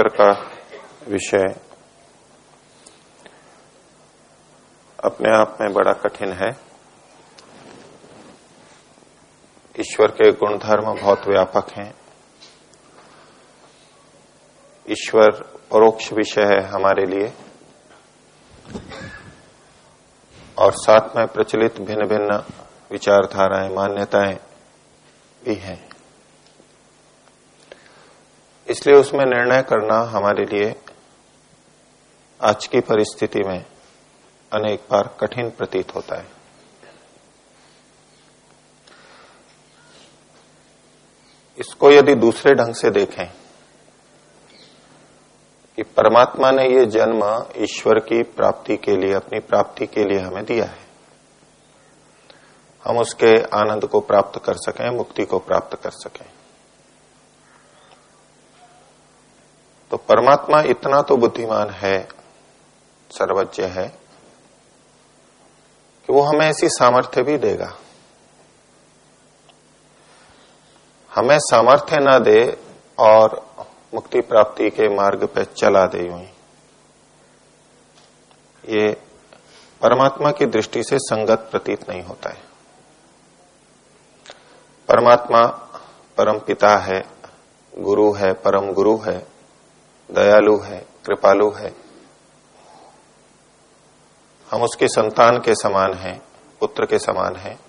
ईश्वर का विषय। अपने आप में बड़ा कठिन है। ईश्वर के गुणधर्म बहुत व्यापक हैं। ईश्वर परोक्ष विषय है हमारे लिए। और साथ में प्रचलित भिन्न भिन्न विचारधाराएँ, मान्यताएँ भी हैं। इसलिए उसमें निर्णय करना हमारे लिए आज की परिस्थिति में अनेक बार कठिन प्रतीत होता है। इसको यदि दूसरे ढंग से देखें कि परमात्मा ने ये जन्म ईश्वर की प्राप्ति के लिए, अपनी प्राप्ति के लिए हमें दिया है। हम उसके आनंद को प्राप्त कर सकें, मुक्ति को प्राप्त कर सकें। तो परमात्मा इतना तो बुद्धिमान है, सर्वज्ञ है, कि वो हमें ऐसी सामर्थ्य भी देगा। हमें सामर्थ्य न दे और मुक्ति प्राप्ति के मार्ग पे चला दे यूँ ये परमात्मा की दृष्टि से संगत प्रतीत नहीं होता है। परमात्मा परम पिता है, गुरु है, परम गुरु है दयालु है, कृपालु है। हम उसके संतान के समान हैं, पुत्र के समान हैं।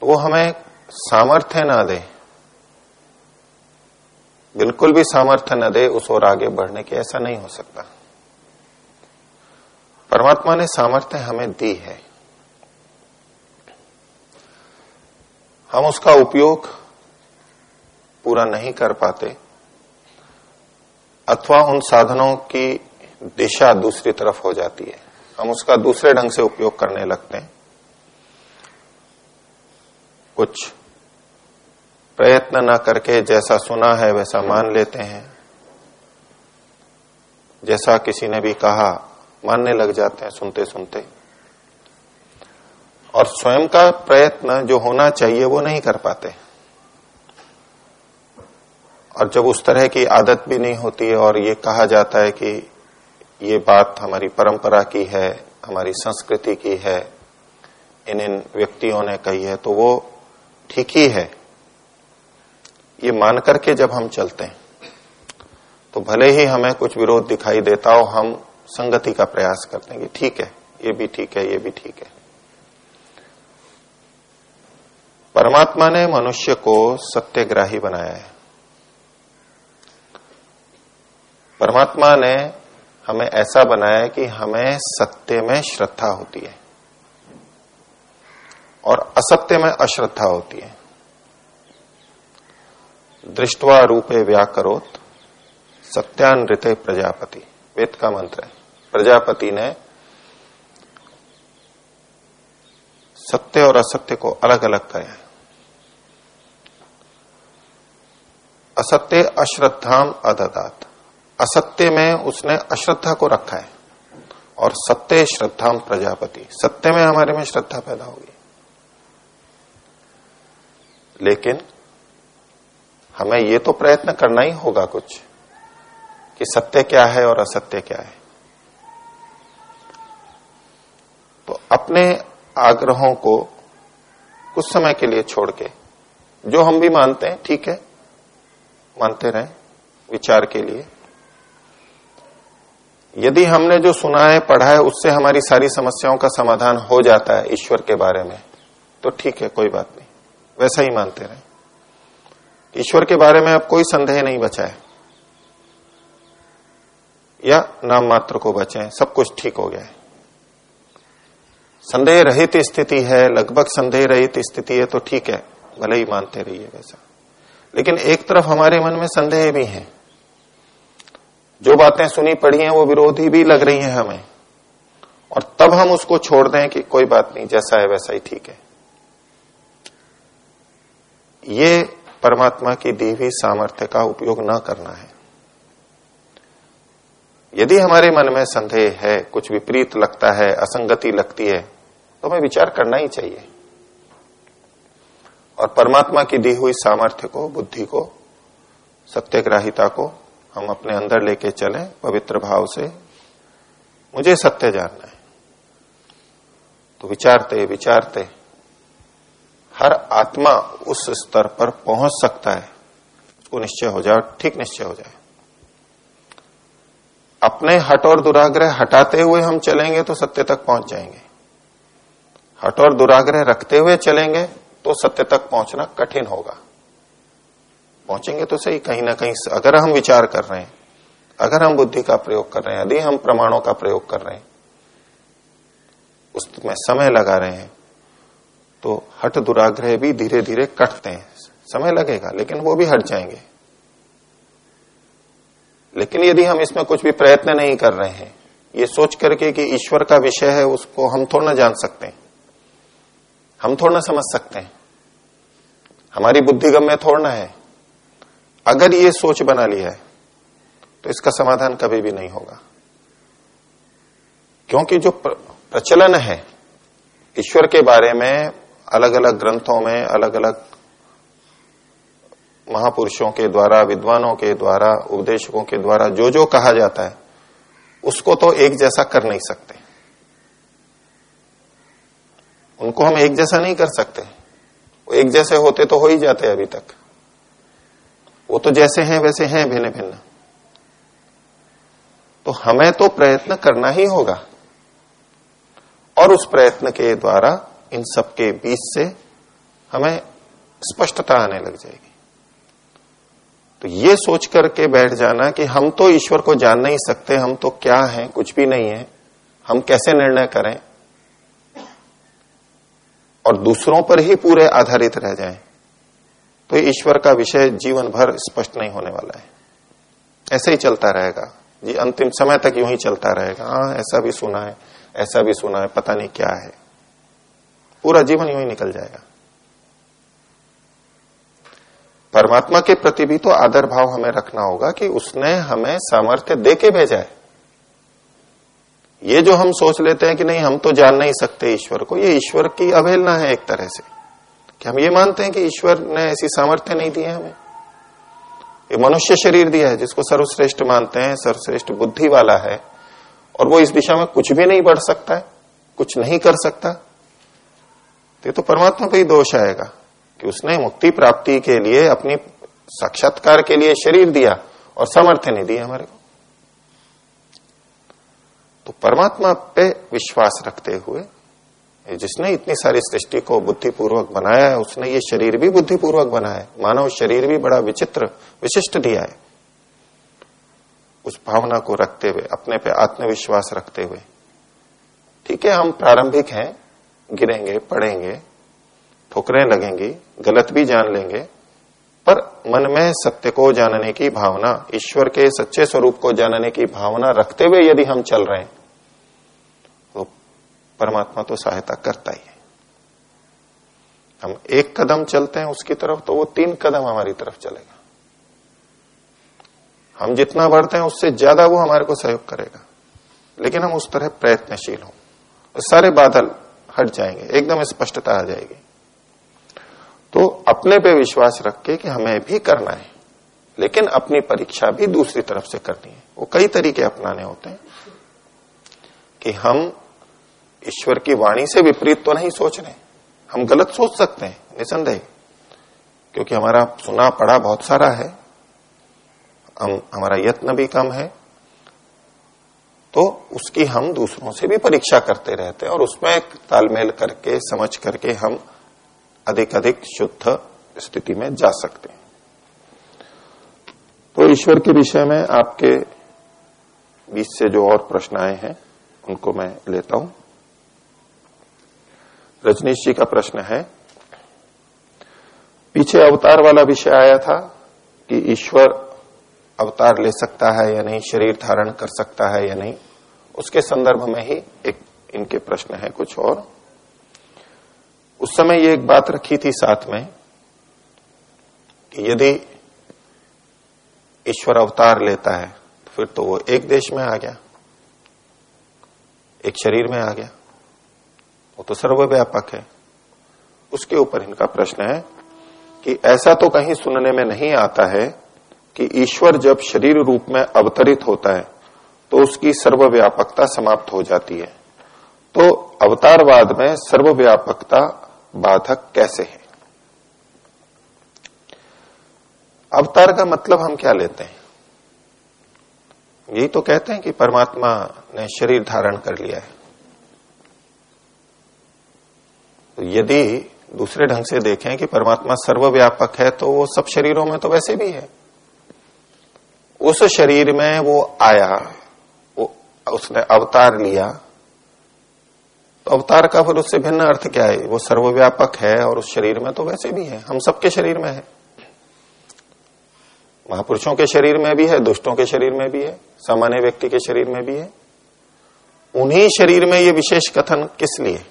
तो वो हमें सामर्थ्य ना दे। बिल्कुल भी सामर्थ्य न दे, उस ओर आगे बढ़ने के ऐसा नहीं हो सकता। परमात्मा ने सामर्थ्य हमें दी है। हम उसका उपयोग पूरा नहीं कर पाते। अथवा उन साधनों की दिशा दूसरी तरफ़ हो जाती है। हम उसका दूसरे ढंग से उपयोग करने लगते हैं। कुछ प्रयत्न न करके जैसा सुना है वैसा मान लेते हैं। जैसा किसी ने भी कहा, मानने लग जाते हैं सुनते सुनते और स्वयं का प्रयत्न जो होना चाहिए वो नहीं कर पाते। और जब उस तरह की आदत भी नहीं होती और ये कहा जाता है कि ये बात हमारी परंपरा की है, हमारी संस्कृति की है इन इन व्यक्तियों ने कही है तो वो ठीक ही है। ये मान करके जब हम चलते हैं तो भले ही हमें कुछ विरोध दिखाई देता हो, हम संगति का प्रयास करते हैं कि ठीक है, ये भी ठीक है, ये भी ठीक है। परमात्मा ने मनुष्य को सत्यग्राही बनाया है। परमात्मा ने हमें ऐसा बनाया कि हमें सत्य में श्रद्धा होती है और असत्य में अश्रद्धा होती है। दृष्टवा रूपे व्याकरोत सत्यानृत प्रजापति। वेद का मंत्र है। प्रजापति ने सत्य और असत्य को अलग अलग करें। असत्य अश्रद्धाम अददात। असत्य में उसने अश्रद्धा को रखा है। और सत्य श्रद्धा प्रजापति। सत्य में हमारे में श्रद्धा पैदा होगी। लेकिन हमें ये तो प्रयत्न करना ही होगा कुछ, कि सत्य क्या है और असत्य क्या है। तो अपने आग्रहों को कुछ समय के लिए छोड़ के, जो हम भी मानते हैं, ठीक है, मानते रहें, विचार के लिए। यदि हमने जो सुना है, पढ़ा है, उससे हमारी सारी समस्याओं का समाधान हो जाता है ईश्वर के बारे में तो ठीक है, कोई बात नहीं। वैसा ही मानते रहे। ईश्वर के बारे में अब कोई संदेह नहीं बचा है। या नाम मात्र को बचे सब कुछ ठीक हो गया है। संदेह रहित स्थिति है, लगभग संदेह रहित स्थिति है तो ठीक है, भले ही मानते रहिए वैसा। लेकिन एक तरफ़ हमारे मन में संदेह भी है। जो बातें सुनी पड़ी हैं, वो विरोधी भी लग रही हैं हमें। और तब हम उसको छोड़ दें कि कोई बात नहीं, जैसा है वैसा ही ठीक है। ये परमात्मा की दी हुई सामर्थ्य का उपयोग न करना है। यदि हमारे मन में संदेह है, कुछ विपरीत लगता है, असंगति लगती है तो हमें विचार करना ही चाहिए। और परमात्मा की दी हुई सामर्थ्य को, बुद्धि को, सत्यग्राहिता को हम अपने अंदर लेके चलें, पवित्र भाव से। मुझे सत्य जानना है। तो विचारते विचारते, हर आत्मा उस स्तर पर पहुँच सकता है, उसको निश्चय हो जाए, ठीक निश्चय हो जाए। अपने हट और दुराग्रह हटाते हुए हम चलेंगे तो सत्य तक पहुँच जाएँगे। हट और दुराग्रह रखते हुए चलेंगे तो सत्य तक पहुँचना कठिन होगा। पहुँचेंगे तो सही, कहीं ना कहीं अगर हम विचार कर रहे हैं, अगर हम बुद्धि का प्रयोग कर रहे हैं, यदि हम प्रमाणों का प्रयोग कर रहे हैं उसमें समय लगा रहे हैं तो हट दुराग्रह भी धीरे धीरे कटते हैं। समय लगेगा, लेकिन वो भी हट जाएँगे। लेकिन यदि हम इसमें कुछ भी प्रयत्न नहीं कर रहे हैं, ये सोच करके कि ईश्वर का विषय है, उसको हम थोड़ा ना जान सकते हैं। हम थोड़ा ना समझ सकते हैं। हमारी बुद्धिगम में थोड़ना है। अगर ये सोच बना लिया है तो इसका समाधान कभी भी नहीं होगा। क्योंकि जो प्रचलन है, ईश्वर के बारे में अलग अलग ग्रंथों में अलग अलग महापुरुषों के द्वारा, विद्वानों के द्वारा, उपदेशकों के द्वारा जो जो कहा जाता है, उसको तो एक जैसा कर नहीं सकते। उनको हम एक जैसा नहीं कर सकते। एक जैसे होते तो हो ही जाते अभी तक। वो तो जैसे हैं, वैसे हैं भिन्न भिन्न तो हमें तो प्रयत्न करना ही होगा। और उस प्रयत्न के द्वारा इन सबके बीच से हमें स्पष्टता आने लग जाएगी। तो ये सोच करके बैठ जाना कि हम तो ईश्वर को जान नहीं सकते, हम तो क्या हैं, कुछ भी नहीं है, हम कैसे निर्णय करें? और दूसरों पर ही पूरे आधारित रह जाएँ। तो ईश्वर का विषय जीवन भर स्पष्ट नहीं होने वाला है। ऐसे ही चलता रहेगा। जी अंतिम समय तक यूँ ही चलता रहेगा। हाँ ऐसा भी सुना है, ऐसा भी सुना है, पता नहीं क्या है। पूरा जीवन यूँ ही निकल जाएगा। परमात्मा के प्रति भी तो आदर भाव हमें रखना होगा कि उसने हमें सामर्थ्य दे के भेजा है। ये जो हम सोच लेते हैं कि नहीं, हम तो जान नहीं सकते ईश्वर को, ये ईश्वर की अवहेलना है एक तरह से। कि हम ये मानते हैं कि ईश्वर ने ऐसी सामर्थ्य नहीं दी है हमें। ये मनुष्य शरीर दिया है, जिसको सर्वश्रेष्ठ मानते हैं, सर्वश्रेष्ठ बुद्धि वाला है, और वो इस दिशा में कुछ भी नहीं बढ़ सकता है, कुछ नहीं कर सकता। तो ये तो परमात्मा पे ही दोष आएगा कि उसने मुक्ति प्राप्ति के लिए, अपनी साक्षात्कार के लिए शरीर दिया और सामर्थ्य नहीं दिया हमारे को। तो परमात्मा पे विश्वास रखते हुए जिसने इतनी सारी सृष्टि को बुद्धिपूर्वक बनाया है, उसने ये शरीर भी बुद्धिपूर्वक बनाया है। मानव शरीर भी बड़ा विचित्र, विशिष्ट दिया है। उस भावना को रखते हुए, अपने पे आत्मविश्वास रखते हुए। ठीक है, हम प्रारंभिक हैं, गिरेंगे पड़ेंगे ठोकरें लगेंगी, गलत भी जान लेंगे, पर मन में सत्य को जानने की भावना, ईश्वर के सच्चे स्वरूप को जानने की भावना रखते हुए यदि हम चल रहे हैं परमात्मा तो सहायता करता ही है। हम एक कदम चलते हैं उसकी तरफ़ तो वो तीन कदम हमारी तरफ़ चलेगा। हम जितना बढ़ते हैं, उससे ज़्यादा वो हमारे को सहयोग करेगा। लेकिन हम उस तरह प्रयत्नशील हों। सारे बादल हट जाएँगे, एकदम स्पष्टता आ जाएगी। तो अपने पे विश्वास रख के कि हमें भी करना है, लेकिन अपनी परीक्षा भी दूसरी तरफ़ से करनी है। वो कई तरीके अपनाने होते हैं कि हम ईश्वर की वाणी से विपरीत तो नहीं सोच रहे हम गलत सोच सकते हैं, निसंदेह। क्योंकि हमारा सुना पड़ा बहुत सारा है। हम, हमारा यत्न भी कम है। तो उसकी हम दूसरों से भी परीक्षा करते रहते हैं और उसमें तालमेल करके, समझ करके हम अधिक अधिक शुद्ध स्थिति में जा सकते हैं। तो ईश्वर के विषय में आपके बीच से जो और प्रश्न आए हैं, उनको मैं लेता हूँ। रजनीश जी का प्रश्न है। पीछे अवतार वाला विषय आया था कि ईश्वर अवतार ले सकता है या नहीं, शरीर धारण कर सकता है या नहीं। उसके संदर्भ में ही एक इनके प्रश्न है कुछ और। उस समय ये एक बात रखी थी साथ में कि यदि ईश्वर अवतार लेता है तो फिर तो वो एक देश में आ गया, एक शरीर में आ गया। वो तो सर्वव्यापक है। उसके ऊपर इनका प्रश्न है कि ऐसा तो कहीं सुनने में नहीं आता है कि ईश्वर जब शरीर रूप में अवतरित होता है तो उसकी सर्वव्यापकता समाप्त हो जाती है। तो अवतारवाद में सर्वव्यापकता बाधक कैसे है? अवतार का मतलब हम क्या लेते हैं? यही तो कहते हैं कि परमात्मा ने शरीर धारण कर लिया है। तो यदि दूसरे ढंग से देखें कि परमात्मा सर्वव्यापक है तो वो सब शरीरों में तो वैसे भी है। उस शरीर में वो आया, वो उसने अवतार लिया। तो अवतार का फिर उससे भिन्न अर्थ क्या है? वो सर्वव्यापक है और उस शरीर में तो वैसे भी है। हम सबके शरीर में है। महापुरुषों के शरीर में भी है, दुष्टों के शरीर में भी है, सामान्य व्यक्ति के शरीर में भी है। उन्हीं शरीर में ये विशेष कथन किस लिए?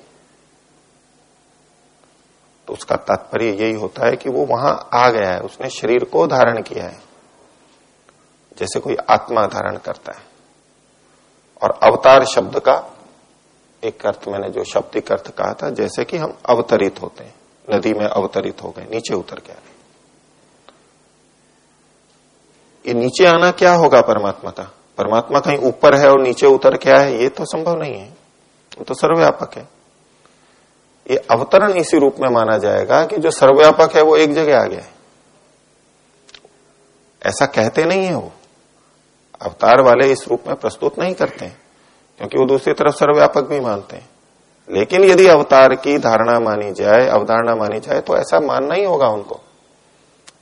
तो उसका तात्पर्य यही होता है कि वो वहाँ आ गया है, उसने शरीर को धारण किया है, जैसे कोई आत्मा धारण करता है। और अवतार शब्द का एक अर्थ मैंने जो शब्दिक अर्थ कहा था, जैसे कि हम अवतरित होते हैं, नदी में अवतरित हो गए, नीचे उतर के आ गए। ये नीचे आना क्या होगा परमात्मा का? परमात्मा कहीं ऊपर है और नीचे उतर के आए, ये तो संभव नहीं है। वो तो सर्वव्यापक है। ये अवतरण इसी रूप में माना जाएगा कि जो सर्वव्यापक है वो एक जगह आ गया है। ऐसा कहते नहीं है वो। अवतार वाले इस रूप में प्रस्तुत नहीं करते क्योंकि वो दूसरी तरफ़ सर्वव्यापक भी मानते हैं। लेकिन यदि अवतार की धारणा मानी जाए, अवधारणा मानी जाए तो ऐसा मानना ही होगा उनको।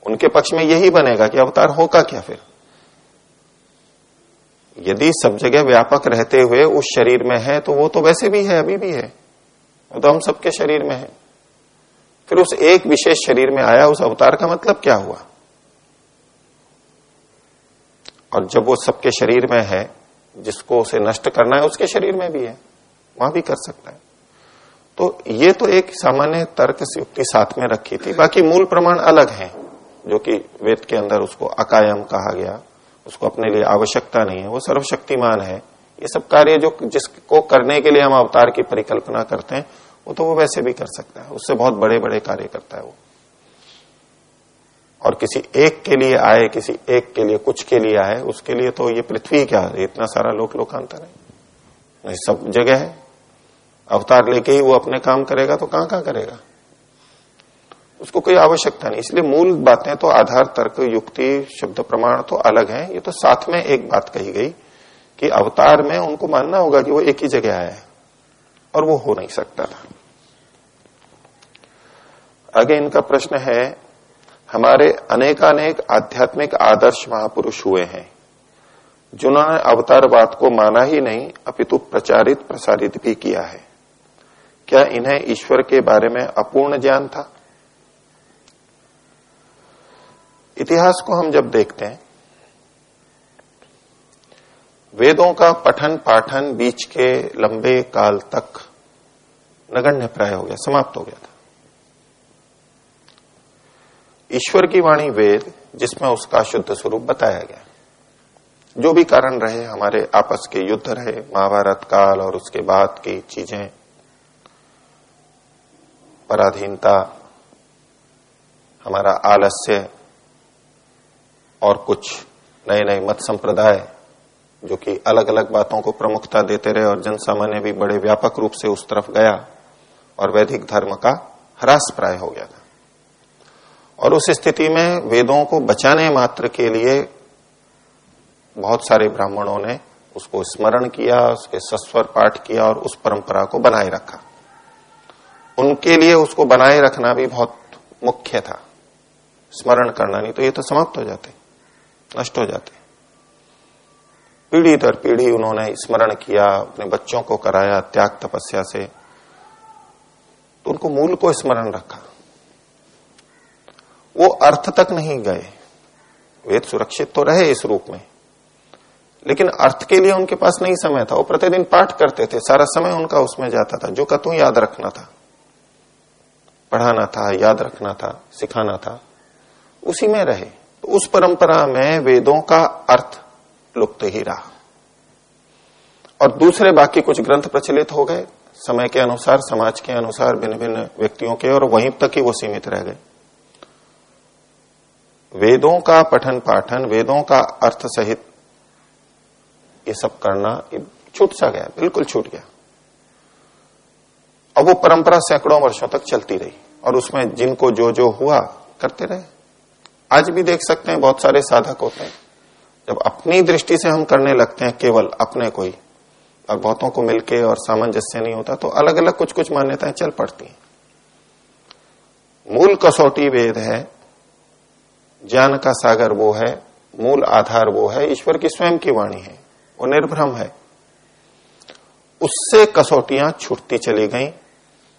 उनके पक्ष में यही बनेगा कि अवतार होगा क्या फिर? यदि सब जगह व्यापक रहते हुए उस शरीर में है तो वो तो वैसे भी है, अभी भी है। वो तो हम सबके शरीर में है। फिर उस एक विशेष शरीर में आया, उस अवतार का मतलब क्या हुआ? और जब वो सबके शरीर में है, जिसको उसे नष्ट करना है, उसके शरीर में भी है, वहाँ भी कर सकता है। तो ये तो एक सामान्य तर्क युक्ति साथ में रखी थी। बाकी मूल प्रमाण अलग हैं, जो कि वेद के अंदर उसको अकायम कहा गया। उसको अपने लिए आवश्यकता नहीं है। वो सर्वशक्तिमान है। ये सब कार्य जो जिसको करने के लिए हम अवतार की परिकल्पना करते हैं, वो तो वो वैसे भी कर सकता है। उससे बहुत बड़े बड़े कार्य करता है वो। और किसी एक के लिए आए, किसी एक के लिए कुछ के लिए आए, उसके लिए तो ये पृथ्वी क्या है? इतना सारा लोक लोकांतर है सब जगह है। अवतार लेके ही वो अपने काम करेगा तो कहाँ कहाँ करेगा? उसको कोई आवश्यकता नहीं। इसलिए मूल बातें तो आधार, तर्क, युक्ति, शब्द प्रमाण तो अलग है। ये तो साथ में एक बात कही गई। कि अवतार में उनको मानना होगा कि वो एक ही जगह आया है और वो हो नहीं सकता था। आगे इनका प्रश्न है, हमारे अनेकानेक आध्यात्मिक आदर्श महापुरुष हुए हैं, जिन्होंने अवतारवाद को माना ही नहीं, अपितु प्रचारित, प्रसारित भी किया है। क्या इन्हें ईश्वर के बारे में अपूर्ण ज्ञान था? इतिहास को हम जब देखते हैं वेदों का पठन पाठन बीच के लंबे काल तक नगण्य प्राय हो गया, समाप्त हो गया था। ईश्वर की वाणी वेद, जिसमें उसका शुद्ध स्वरूप बताया गया। जो भी कारण रहे, हमारे आपस के युद्ध रहे, महाभारत काल और उसके बाद की चीज़ें, पराधीनता, हमारा आलस्य और कुछ नए नए मत संप्रदाय जो कि अलग अलग बातों को प्रमुखता देते रहे और जन सामान्य भी बड़े व्यापक रूप से उस तरफ़ गया और वैदिक धर्म का ह्रास प्राय हो गया था। और उस स्थिति में वेदों को बचाने मात्र के लिए बहुत सारे ब्राह्मणों ने उसको स्मरण किया, उसके सस्वर पाठ किया और उस परंपरा को बनाए रखा। उनके लिए उसको बनाए रखना भी बहुत मुख्य था। स्मरण करना नहीं तो ये तो समाप्त हो जाते, नष्ट हो जाते। पीढ़ी दर पीढ़ी उन्होंने स्मरण किया, अपने बच्चों को कराया, त्याग तपस्या से। तो उनको मूल को स्मरण रखा। वो अर्थ तक नहीं गए। वेद सुरक्षित तो रहे इस रूप में। लेकिन अर्थ के लिए उनके पास नहीं समय था। वो प्रतिदिन पाठ करते थे। सारा समय उनका उसमें जाता था। जो कतु याद रखना था। पढ़ाना था, याद रखना था, सिखाना था। उसी में रहे। तो उस परंपरा में वेदों का अर्थ लुप्त ही रहा। और दूसरे बाकी कुछ ग्रंथ प्रचलित हो गए, समय के अनुसार, समाज के अनुसार भिन्न भिन्न व्यक्तियों के, और वहीं तक ही वो सीमित रह गए। वेदों का पठन पाठन वेदों का अर्थ सहित ये सब करना छूट सा गया, बिल्कुल छूट गया। अब वो परंपरा सैकड़ों वर्षों तक चलती रही, और उसमें जिनको जो जो हुआ, करते रहे। आज भी देख सकते हैं, बहुत सारे साधक होते हैं। जब अपनी दृष्टि से हम करने लगते हैं केवल अपने को ही, और बहुतों को मिलके और सामंजस्य नहीं होता तो अलग अलग कुछ कुछ मान्यताएँ चल पड़ती हैं। मूल कसौटी वेद है, ज्ञान का सागर वो है, मूल आधार वो है, ईश्वर की स्वयं की वाणी है, वो निर्भ्रम है। उससे कसौटियाँ छूटती चली गई,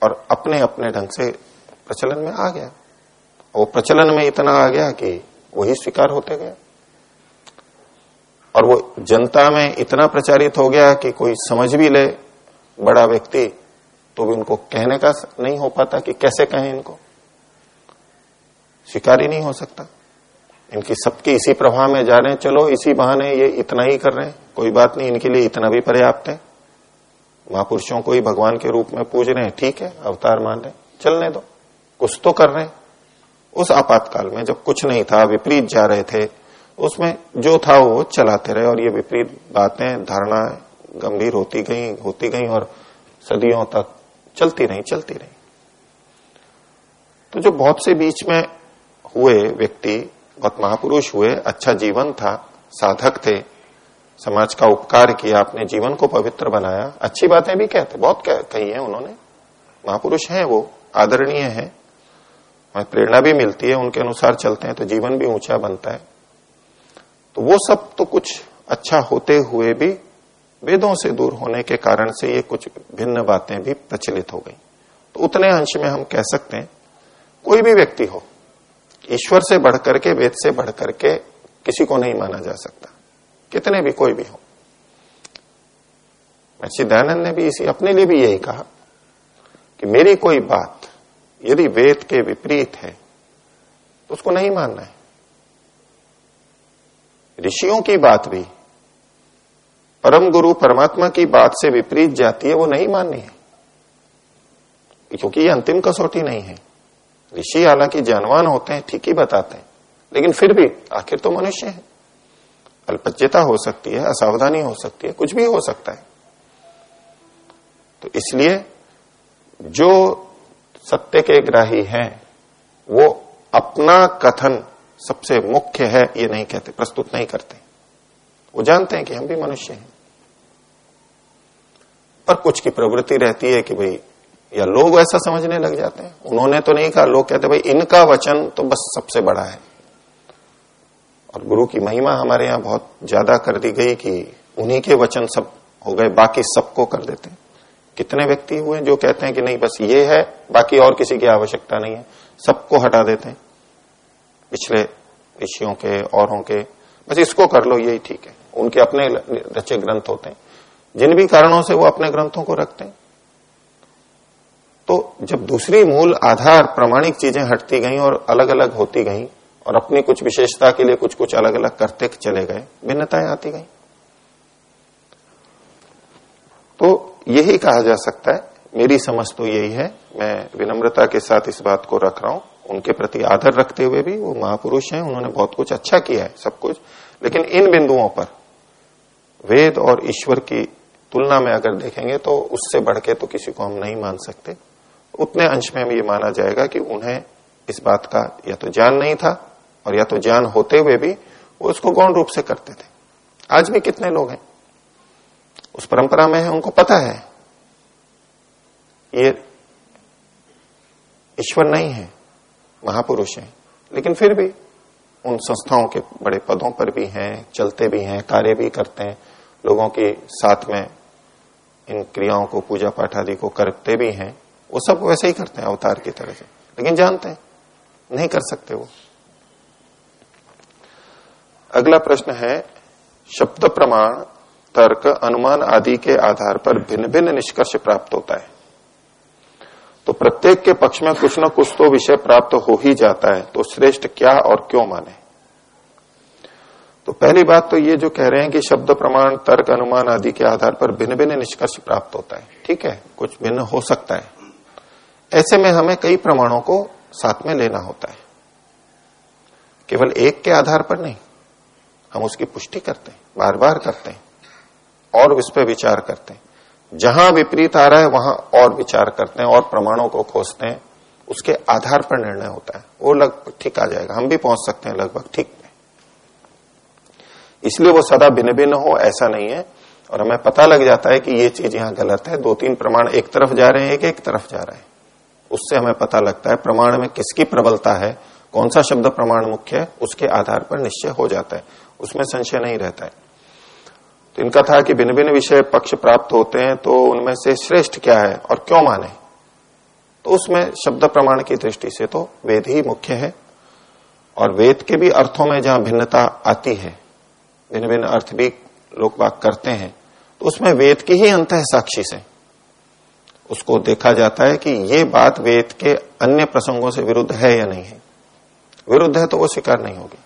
और अपने अपने ढंग से प्रचलन में आ गया। वो प्रचलन में इतना आ गया कि वही स्वीकार होते गए। और वो जनता में इतना प्रचारित हो गया कि कोई समझ भी ले बड़ा व्यक्ति तो भी उनको कहने का नहीं हो पाता कि कैसे कहें इनको। स्वीकार ही नहीं हो सकता। इनकी सबकी इसी प्रभाव में जा रहे हैं, चलो इसी बहाने ये इतना ही कर रहे हैं, कोई बात नहीं, इनके लिए इतना भी पर्याप्त है। महापुरुषों को ही भगवान के रूप में पूज रहे हैं, ठीक है, अवतार मान रहे चलने दो। कुछ तो कर रहे हैं। उस आपातकाल में जब कुछ नहीं था, विपरीत जा रहे थे उसमें जो था वो चलाते रहे और ये विपरीत बातें धारणा गंभीर होती गई होती गई और सदियों तक चलती रही चलती रही। तो जो बहुत से बीच में हुए व्यक्ति, बहुत महापुरुष हुए अच्छा जीवन था, साधक थे, समाज का उपकार किया, अपने जीवन को पवित्र बनाया, अच्छी बातें भी कहते, बहुत कही है उन्होंने। महापुरुष हैं वो, आदरणीय है हमें प्रेरणा भी मिलती है, उनके अनुसार चलते हैं तो जीवन भी ऊँचा बनता है। तो वो सब तो कुछ अच्छा होते हुए भी, वेदों से दूर होने के कारण से ये कुछ भिन्न बातें भी प्रचलित हो गई। तो उतने अंश में हम कह सकते हैं, कोई भी व्यक्ति हो, ईश्वर से बढ़कर के, वेद से बढ़कर के, किसी को नहीं माना जा सकता, कितने भी कोई भी हो। महर्षि दयानंद ने भी इसी, अपने लिए भी यही कहा कि मेरी कोई बात यदि वेद के विपरीत है तो उसको नहीं मानना है। ऋषियों की बात भी, परम गुरु परमात्मा की बात से विपरीत जाती है, वो नहीं माननी है। क्योंकि ये अंतिम कसौटी नहीं है। ऋषि हालाँकि जानवान होते हैं, ठीक ही बताते हैं, लेकिन फिर भी आखिर तो मनुष्य है। अल्पज्यता हो सकती है, असावधानी हो सकती है, कुछ भी हो सकता है। तो इसलिए जो सत्य के ग्राही हैं, वो अपना कथन सबसे मुख्य है, ये नहीं कहते, प्रस्तुत नहीं करते। वो जानते हैं कि हम भी मनुष्य हैं। पर कुछ की प्रवृत्ति रहती है कि भाई, या लोग ऐसा समझने लग जाते हैं। उन्होंने तो नहीं कहा, लोग कहते भाई, इनका वचन तो बस सबसे बड़ा है। और गुरु की महिमा हमारे यहाँ बहुत ज़्यादा कर दी गई कि उन्हीं के वचन सब हो गए, बाकी सबको कर देते। हैं कितने व्यक्ति हुए जो कहते हैं कि नहीं, बस ये है, बाकी और किसी की आवश्यकता नहीं है। सबको हटा देते हैं। पिछले ऋषियों के, औरों के, बस इसको कर लो, यही ठीक है। उनके अपने रचे ग्रंथ होते हैं। जिन भी कारणों से वो अपने ग्रंथों को रखते हैं। तो जब दूसरी मूल आधार प्रमाणिक चीज़ें हटती गई और अलग अलग होती गई और अपनी कुछ विशेषता के लिए कुछ कुछ अलग अलग करते चले गए, भिन्नताएँ आती गई। तो यही कहा जा सकता है। मेरी समझ तो यही है। मैं विनम्रता के साथ इस बात को रख रहा हूँ। उनके प्रति आदर रखते हुए भी वो महापुरुष हैं, उन्होंने बहुत कुछ अच्छा किया है, सब कुछ। लेकिन इन बिंदुओं पर वेद और ईश्वर की तुलना में अगर देखेंगे तो उससे बढ़ के तो किसी को हम नहीं मान सकते। उतने अंश में ये माना जाएगा कि उन्हें इस बात का या तो ज्ञान नहीं था और या तो ज्ञान होते हुए भी वो उसको गौण रूप से करते थे। आज भी कितने लोग हैं? उस परंपरा में है, उनको पता है। ये ईश्वर नहीं है। महापुरुष हैं। लेकिन फिर भी उन संस्थाओं के बड़े पदों पर भी हैं, चलते भी हैं, कार्य भी करते हैं। लोगों के साथ में इन क्रियाओं को पूजा पाठ आदि को करते भी हैं। वो सब वैसे ही करते हैं, अवतार की तरह से। लेकिन जानते हैं, नहीं कर सकते वो। अगला प्रश्न है, शब्द प्रमाण, तर्क, अनुमान आदि के आधार पर भिन्न भिन्न निष्कर्ष प्राप्त होता है। तो प्रत्येक के पक्ष में कुछ न कुछ तो विषय प्राप्त हो ही जाता है। तो श्रेष्ठ क्या और क्यों माने? तो पहली बात तो ये जो कह रहे हैं कि शब्द प्रमाण, तर्क, अनुमान आदि के आधार पर भिन्न भिन्न निष्कर्ष प्राप्त होता है। ठीक है? कुछ भिन्न हो सकता है। ऐसे में हमें कई प्रमाणों को साथ में लेना होता है। केवल एक के आधार पर नहीं। हम उसकी पुष्टि करते हैं बार बार करते हैं और उस पर विचार करते हैं। जहाँ विपरीत आ रहा है, वहाँ और विचार करते हैं और प्रमाणों को खोजते हैं। उसके आधार पर निर्णय होता है। वो लगभग ठीक आ जाएगा। हम भी पहुँच सकते हैं लगभग ठीक में। इसलिए वो सदा भिन्न भिन्न हो, ऐसा नहीं है। और हमें पता लग जाता है कि ये चीज़ यहाँ गलत है। दो तीन प्रमाण एक तरफ़ जा रहे हैं एक एक तरफ़ जा रहे हैं। उससे हमें पता लगता है प्रमाण में किसकी प्रबलता है, कौन सा शब्द प्रमाण मुख्य है, उसके आधार पर निश्चय हो जाता है। उसमें संशय नहीं रहता है। तो इनका था कि भिन्न भिन्न विषय पक्ष प्राप्त होते हैं तो उनमें से श्रेष्ठ क्या है और क्यों माने? तो उसमें शब्द प्रमाण की दृष्टि से तो वेद ही मुख्य है और वेद के भी अर्थों में जहाँ भिन्नता आती है, भिन्न भिन्न अर्थ भी लोग बात करते हैं तो उसमें वेद की ही अंत है साक्षी से। उसको देखा जाता है कि ये बात वेद के अन्य प्रसंगों से विरुद्ध है या नहीं है। विरुद्ध है तो वो स्वीकार नहीं होगी।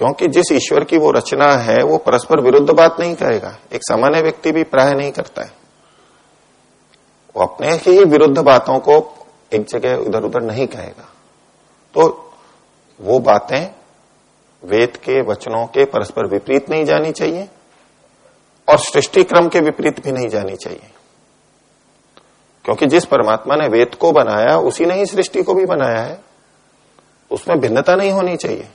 क्योंकि जिस ईश्वर की वो रचना है, वो परस्पर विरुद्ध बात नहीं करेगा। एक सामान्य व्यक्ति भी प्राय नहीं करता है। वो अपने ही विरुद्ध बातों को एक जगह इधर उधर नहीं कहेगा। तो वो बातें वेद के वचनों के परस्पर विपरीत नहीं जानी चाहिए और सृष्टि क्रम के विपरीत भी नहीं जानी चाहिए। क्योंकि जिस परमात्मा ने वेद को बनाया, उसी ने ही सृष्टि को भी बनाया है। उसमें भिन्नता नहीं होनी चाहिए।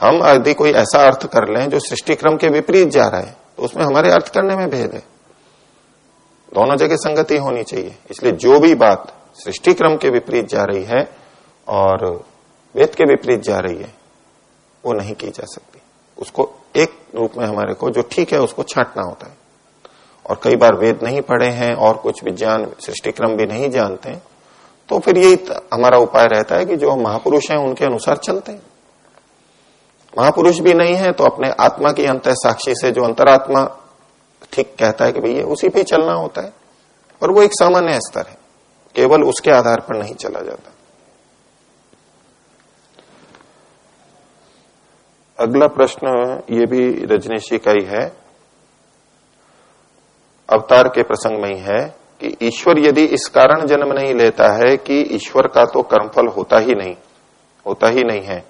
हम यदि कोई ऐसा अर्थ कर लें जो सृष्टि क्रम के विपरीत जा रहा है तो उसमें हमारे अर्थ करने में भेद है। दोनों जगह संगति होनी चाहिए। इसलिए जो भी बात सृष्टि क्रम के विपरीत जा रही है और वेद के विपरीत जा रही है, वो नहीं की जा सकती। उसको एक रूप में हमारे को जो ठीक है, उसको छांटना होता है। और कई बार वेद नहीं पढ़े हैं और कुछ विज्ञान सृष्टि क्रम भी नहीं जानते तो फिर यही हमारा उपाय रहता है कि जो महापुरुष हैं, उनके अनुसार चलते हैं। महापुरुष भी नहीं है तो अपने आत्मा की अंत साक्षी से जो अंतरात्मा ठीक कहता है कि भैया उसी पे चलना होता है। और वो एक सामान्य स्तर है, केवल उसके आधार पर नहीं चला जाता। अगला प्रश्न ये भी रजनीशी का ही है। अवतार के प्रसंग में ही है कि ईश्वर यदि इस कारण जन्म नहीं लेता है कि ईश्वर का तो कर्मफल होता ही नहीं, होता ही नहीं है।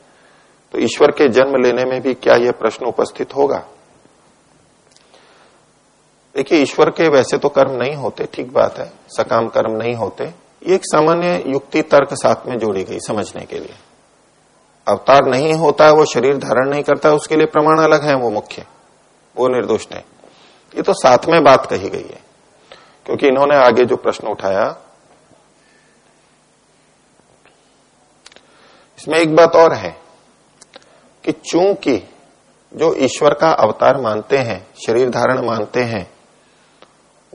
तो ईश्वर के जन्म लेने में भी क्या यह प्रश्न उपस्थित होगा? देखिए, ईश्वर के वैसे तो कर्म नहीं होते, ठीक बात है, सकाम कर्म नहीं होते। ये एक सामान्य युक्ति तर्क साथ में जोड़ी गई समझने के लिए। अवतार नहीं होता है वो शरीर धारण नहीं करता, उसके लिए प्रमाण अलग है, वो मुख्य, वो निर्दोष नहीं। ये तो साथ में बात कही गई है, क्योंकि इन्होंने आगे जो प्रश्न उठाया, इसमें एक बात और है। कि चूँकि जो ईश्वर का अवतार मानते हैं, शरीर धारण मानते हैं,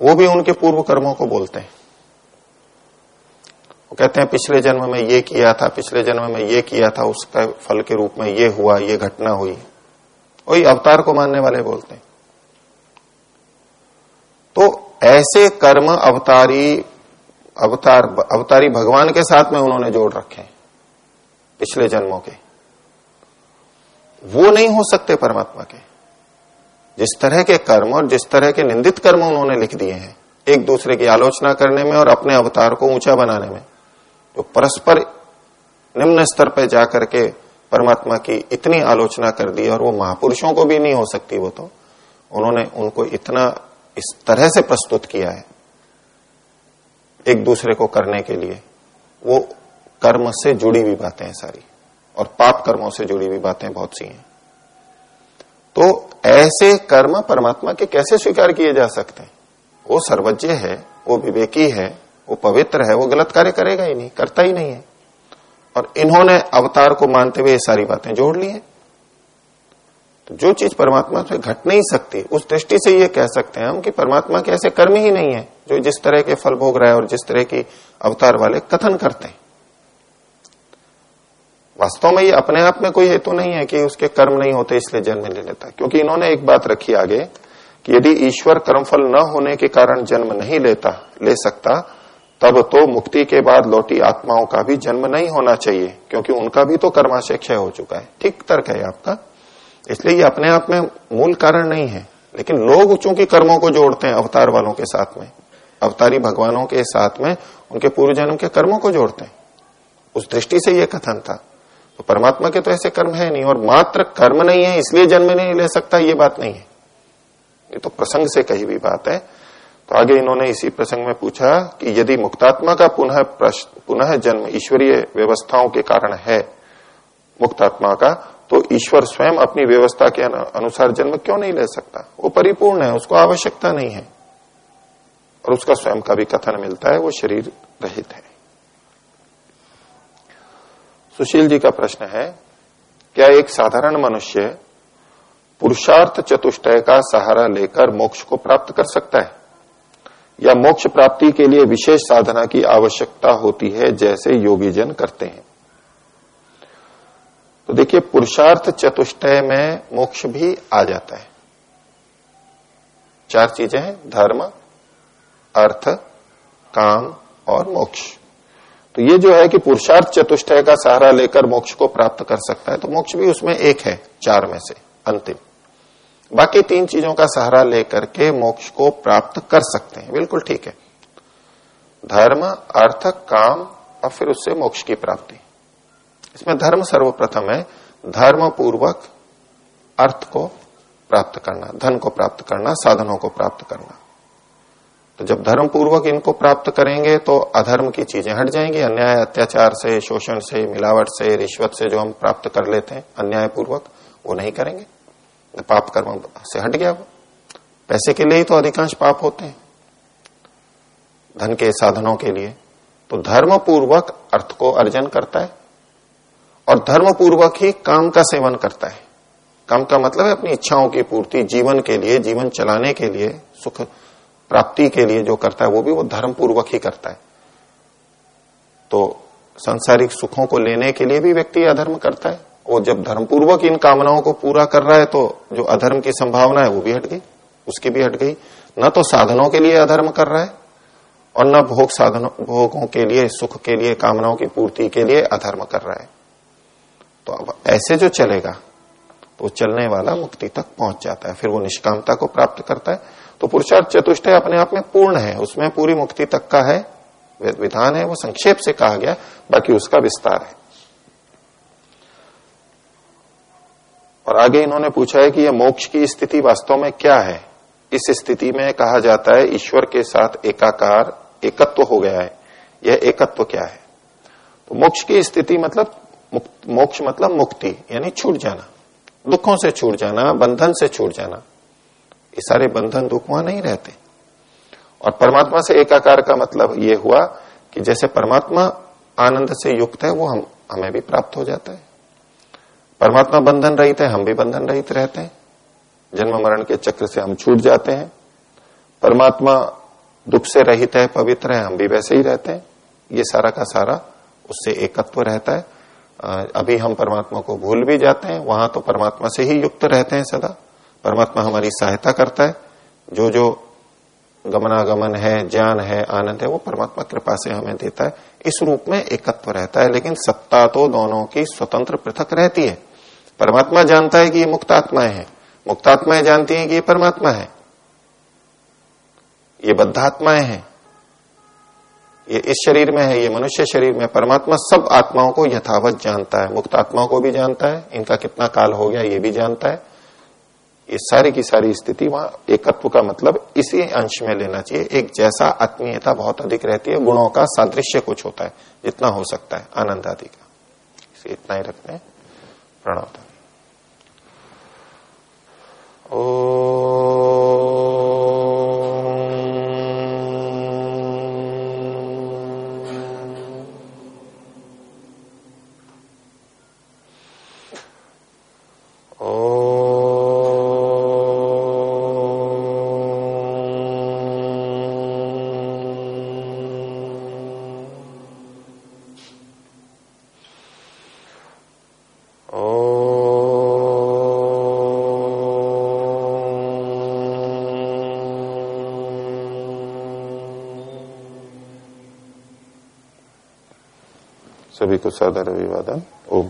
वो भी उनके पूर्व कर्मों को बोलते हैं। वो कहते हैं, पिछले जन्म में ये किया था, पिछले जन्म में ये किया था, उसका फल के रूप में ये हुआ, ये घटना हुई। वही अवतार को मानने वाले बोलते हैं। तो ऐसे कर्म अवतारी, अवतार, अवतारी भगवान के साथ में उन्होंने जोड़ रखे पिछले जन्मों के। वो नहीं हो सकते परमात्मा के। जिस तरह के कर्म और जिस तरह के निंदित कर्म उन्होंने लिख दिए हैं, एक दूसरे की आलोचना करने में और अपने अवतार को ऊँचा बनाने में जो परस्पर निम्न स्तर पर जाकर के परमात्मा की इतनी आलोचना कर दी और वो महापुरुषों को भी नहीं हो सकती वो तो। उन्होंने उनको इतना इस तरह से प्रस्तुत किया है, एक दूसरे को करने के लिए। वो कर्म से जुड़ी हुई बातें हैं सारी। और पाप कर्मों से जुड़ी हुई बातें बहुत सी हैं। तो ऐसे कर्म परमात्मा के कैसे स्वीकार किए जा सकते हैं? वो सर्वज्ञ है, वो विवेकी है, वो पवित्र है, वो गलत कार्य करेगा ही नहीं, करता ही नहीं है। और इन्होंने अवतार को मानते हुए ये सारी बातें जोड़ ली है। तो जो चीज़ परमात्मा से घट नहीं सकती, उस दृष्टि से ये कह सकते हैं हम कि परमात्मा के ऐसे कर्म ही नहीं है, जो जिस तरह के फल भोग रहा है और जिस तरह की अवतार वाले कथन करते हैं। वास्तव में ये अपने आप में कोई हेतु नहीं है कि उसके कर्म नहीं होते, इसलिए जन्म ले लेता क्योंकि इन्होंने एक बात रखी आगे कि यदि ईश्वर कर्मफल न होने के कारण जन्म नहीं लेता, ले सकता, तब तो मुक्ति के बाद लौटी आत्माओं का भी जन्म नहीं होना चाहिए, क्योंकि उनका भी तो कर्माशय क्षय हो चुका है। ठीक तर्क है आपका। इसलिए ये अपने आप में मूल कारण नहीं है, लेकिन लोग चूँकि कर्मों को जोड़ते हैं अवतार वालों के साथ में, अवतारी भगवानों के साथ में, उनके पूर्व जन्म के कर्मों को जोड़ते हैं। उस दृष्टि से यह कथन था। तो परमात्मा के तो ऐसे कर्म है नहीं, और मात्र कर्म नहीं है, इसलिए जन्म नहीं ले सकता, ये बात नहीं है। ये तो प्रसंग से कही हुई बात है। तो आगे इन्होंने इसी प्रसंग में पूछा कि यदि मुक्तात्मा का पुनः पुनः जन्म ईश्वरीय व्यवस्थाओं के कारण है मुक्तात्मा का तो ईश्वर स्वयं अपनी व्यवस्था के अनुसार जन्म क्यों नहीं ले सकता? वो परिपूर्ण है, उसको आवश्यकता नहीं है। और उसका स्वयं का भी कथन मिलता है, वो शरीर रहित है। सुशील जी का प्रश्न है, क्या एक साधारण मनुष्य पुरुषार्थ चतुष्टय का सहारा लेकर मोक्ष को प्राप्त कर सकता है? या मोक्ष प्राप्ति के लिए विशेष साधना की आवश्यकता होती है जैसे योगी जन करते हैं? तो देखिए, पुरुषार्थ चतुष्टय में मोक्ष भी आ जाता है। चार चीज़ें हैं, धर्म, अर्थ, काम और मोक्ष। तो ये जो है कि पुरुषार्थ चतुष्टय का सहारा लेकर मोक्ष को प्राप्त कर सकता है तो मोक्ष भी उसमें एक है, चार में से, अंतिम। बाकी तीन चीज़ों का सहारा लेकर के मोक्ष को प्राप्त कर सकते हैं। बिल्कुल ठीक है। धर्म, अर्थ, काम और फिर उससे मोक्ष की प्राप्ति। इसमें धर्म सर्वप्रथम है धर्म पूर्वक अर्थ को प्राप्त करना, धन को प्राप्त करना, साधनों को प्राप्त करना। तो जब धर्म पूर्वक इनको प्राप्त करेंगे तो अधर्म की चीज़ें हट जाएँगी, अन्याय, अत्याचार से, शोषण से, मिलावट से, रिश्वत से जो हम प्राप्त कर लेते हैं अन्याय पूर्वक वो नहीं करेंगे। पाप कर्म से हट गया वो। पैसे के लिए ही तो अधिकांश पाप होते हैं, धन के साधनों के लिए। तो धर्म पूर्वक अर्थ को अर्जन करता है, और धर्म पूर्वक ही काम का सेवन करता है। काम का मतलब है अपनी इच्छाओं की पूर्ति, जीवन के लिए, जीवन चलाने के लिए, सुख प्राप्ति के लिए जो करता है, वो भी वो धर्म पूर्वक ही करता है। तो सांसारिक सुखों को लेने के लिए भी व्यक्ति अधर्म करता है। और जब धर्मपूर्वक इन कामनाओं को पूरा कर रहा है तो जो अधर्म की संभावना है, वो भी हट गई। उसकी भी हट गई। न तो साधनों के लिए अधर्म कर रहा है, और न भोग साधनों, भोगों के लिए, सुख के लिए, कामनाओं की पूर्ति के लिए अधर्म कर रहा है। तो अब ऐसे जो चलेगा तो चलने वाला मुक्ति तक पहुँच जाता है। फिर वो निष्कामता को प्राप्त करता है। तो पुरुषार्थ चतुष्ट अपने आप में पूर्ण है, उसमें पूरी मुक्ति तक का है विधान है, वो संक्षेप से कहा गया, बाकी उसका विस्तार है। और आगे इन्होंने पूछा है कि यह मोक्ष की स्थिति वास्तव में क्या है? इस स्थिति में कहा जाता है, ईश्वर के साथ एकाकार, एकत्व हो गया है। यह एकत्व क्या है? तो मोक्ष की स्थिति मतलब मोक्ष मतलब मुक्ति, यानी छूट जाना। दुखों से छूट जाना, बंधन से छूट जाना। ये सारे बंधन दुख वहाँ नहीं रहते। और परमात्मा से एकाकार का मतलब ये हुआ कि जैसे परमात्मा आनंद से युक्त है, वो हम, हमें भी प्राप्त हो जाता है। परमात्मा बंधन रहित है, हम भी बंधन रहित रहते हैं। जन्म मरण के चक्र से हम छूट जाते हैं। परमात्मा दुख से रहित है, पवित्र है, हम भी वैसे ही रहते हैं। ये सारा का सारा उससे एकत्व रहता है। अभी हम परमात्मा को भूल भी जाते हैं, वहाँ तो परमात्मा से ही युक्त रहते हैं सदा। परमात्मा हमारी सहायता करता है। जो जो गमनागमन है, ज्ञान है, आनंद है, वो परमात्मा कृपा से हमें देता है। इस रूप में एकत्व रहता है, लेकिन सत्ता तो दोनों की स्वतंत्र पृथक रहती है। परमात्मा जानता है कि ये मुक्त आत्माएँ हैं। मुक्त आत्माएँ जानती हैं कि ये परमात्मा है। ये बद्धात्माएँ हैं। ये इस शरीर में है, ये मनुष्य शरीर में परमात्मा सब आत्माओं को यथावत जानता है। मुक्त आत्माओं को भी जानता है। इनका कितना काल हो गया, ये भी जानता है। ये सारी की सारी स्थिति वहाँ एकत्व का मतलब इसी अंश में लेना चाहिए। एक जैसा आत्मीयता बहुत अधिक रहती है, गुणों का सादृश्य कुछ होता है, जितना हो सकता है आनंद आदि का। इसे इतना ही रखते हैं। प्रणवता ओ को अभिवादन। ओम